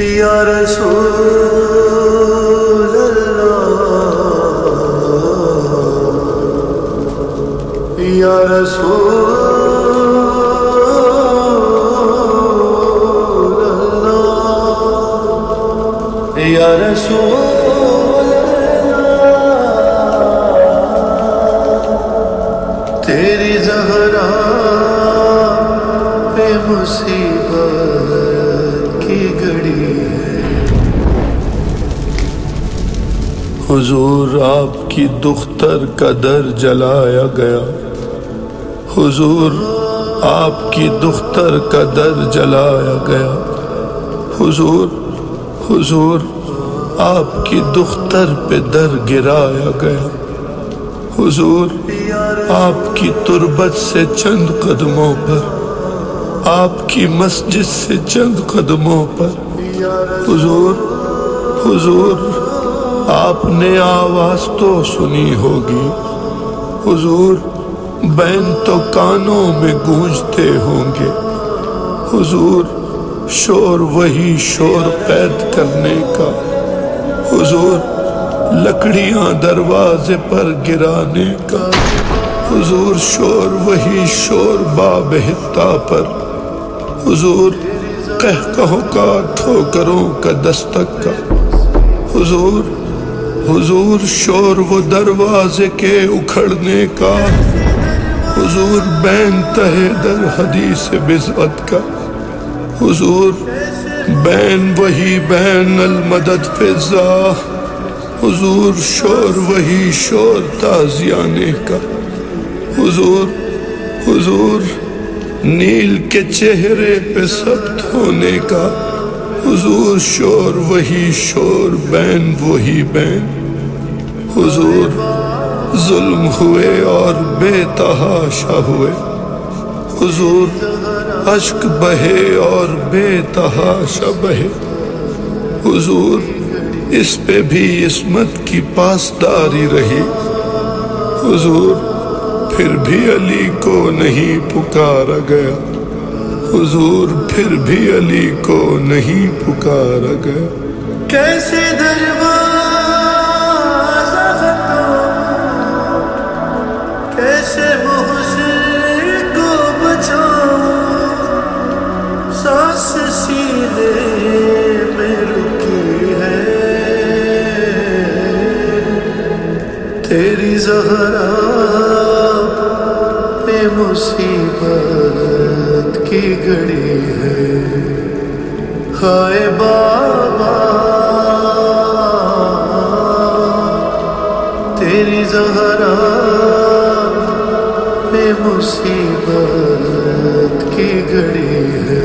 یا رسول اللہ؟ یا رسول اللہ؟ یا رسول اللہ؟ تیری زہرا پہ مصیبت کی گھڑی ہے۔ حضور آپ کی دختر کا در جلایا گیا۔ حضور آپ کی دختر کا در جلایا گیا۔ حضور حضور آپ کی دختر پہ در گرایا گیا۔ حضور آپ کی تربت سے چند قدموں پر آپ کی مسجد سے چند قدموں پر۔ حضور حضور، آپ نے آواز تو سنی ہوگی۔ حضور، بین تو کانوں میں گونجتے ہوں گے۔ حضور، شور وہی شور قید کرنے کا۔ حضور، لکڑیاں دروازے پر گرانے کا۔ حضور، شور وہی شور بابہتا پر۔ حضور کہہ کہو کا ٹھوکروں کا دستک کا۔ حضور حضور شور وہ دروازے کے اکھڑنے کا۔ حضور بین تہے در حدیث بزعت کا۔ حضور بین وہی بین المدد فضا۔ حضور شور وہی شور تازیانے کا۔ حضور حضور نیل کے چہرے پہ سبت ہونے کا۔ حضور شور، وہی شور، بین، وہی بین۔ حضور ظلم ہوئے اور بے تحاشا ہوئے۔ حضور اشک بہے اور بے تحاشا بہے۔ حضور اس پہ بھی عصمت کی پاسداری رہی۔ حضور پھر بھی علی کو نہیں پکارا گیا۔ حضور پھر بھی علی کو نہیں پکارا گیا۔ کیسے دروازہ کیسے محسن کو بچاؤں سانس سینے میں رکی ہے۔ تیری زہرا مصیبت کی گھڑی ہے۔ ہائے بابا تیری زہرا میں مصیبت کی گھڑی ہے۔